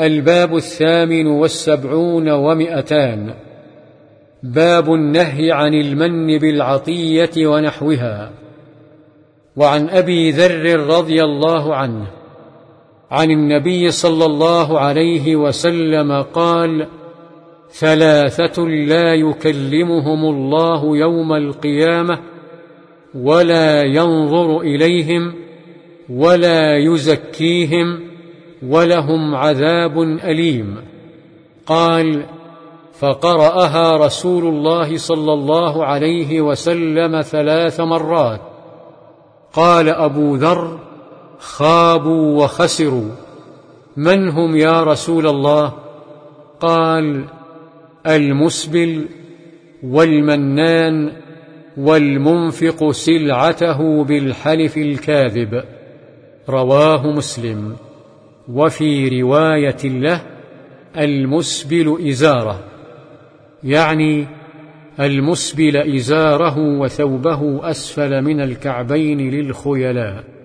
الباب الثامن والسبعون ومئتان. باب النهي عن المن بالعطية ونحوها. وعن أبي ذر رضي الله عنه عن النبي صلى الله عليه وسلم قال ثلاثة لا يكلمهم الله يوم القيامة ولا ينظر إليهم ولا يزكيهم ولهم عذاب أليم. قال فقرأها رسول الله صلى الله عليه وسلم ثلاث مرات. قال أبو ذر خابوا وخسروا. من هم يا رسول الله؟ قال المسبل والمنان والمنفق سلعته بالحلف الكاذب. رواه مسلم. وفي رواية له المسبل إزاره يعني المسبل إزاره وثوبه أسفل من الكعبين للخيلاء.